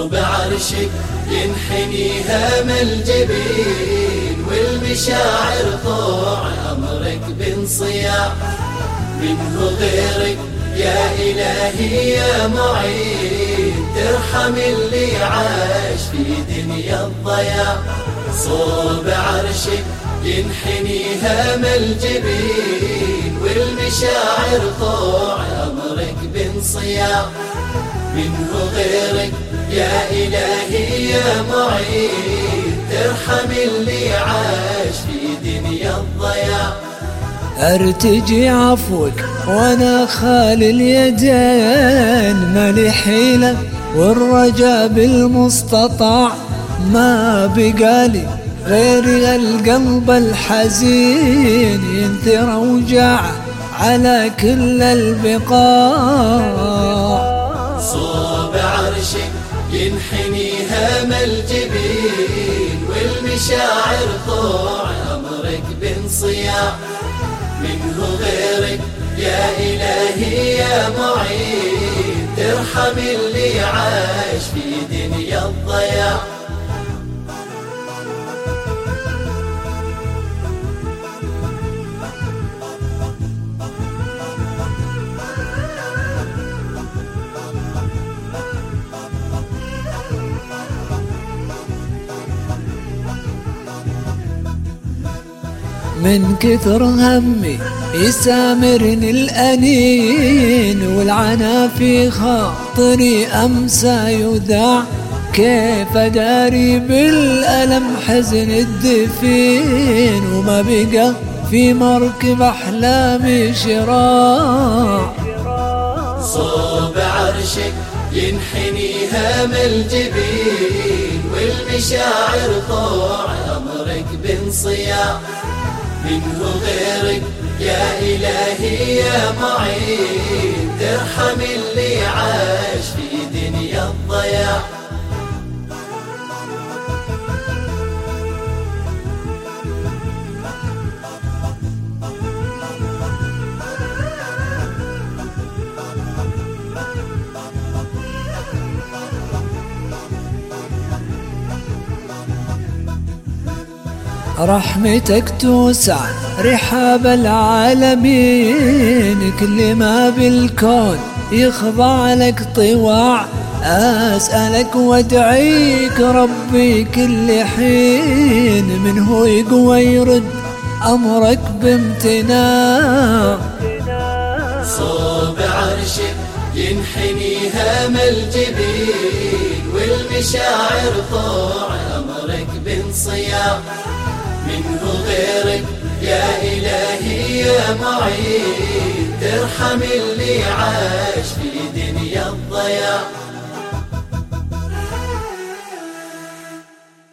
صوب عرشك ينحني هم الجبين والمشاعر طوع أمرك بانصياع منه غيرك. يا إلهي يا معين ترحم اللي عاش في دنيا الضياع. صوب عرشك ينحني هم الجبين والمشاعر طوع أمرك بانصياع. منه غيرك يا إلهي يا معين ترحم اللي عاش في دنيا الضياع. ارتجي عفوك وأنا خالي اليدين مالي حيلة والرجاء بالمستطاع. ما بقالي غير القلب الحزين ينثر اوجاعه على كل البقاع. صوب عرشك ينحني هم الجبين والمشاعر طوع أمرك بانصياع منه غيرك يا إلهي يا معين ترحم اللي عاش في دنيا الضياع. من كثر همي يسامرني الأنين والعنا في خاطري أمسى يذاع. كيف أداري بالألم حزن الدفين وما بقى في مركب أحلامي شراع. صوب عرشك ينحني هم الجبين والمشاعر طوع أمرك بانصياع. منه غيرك. يا إلهي يا معين ترحم اللي عاش. رحمتك توسع رحاب العالمين كل ما بالكون يخضع لك طواع. أسألك وأدعيك ربي كل حين منه يقوى يرد أمرك بامتناع. صوب عرشك ينحني هم الجبين والمشاعر طوع أمرك بانصياع. منه غيرك. يا إلهي يا معين ترحم اللي عاش في دنيا الضياع.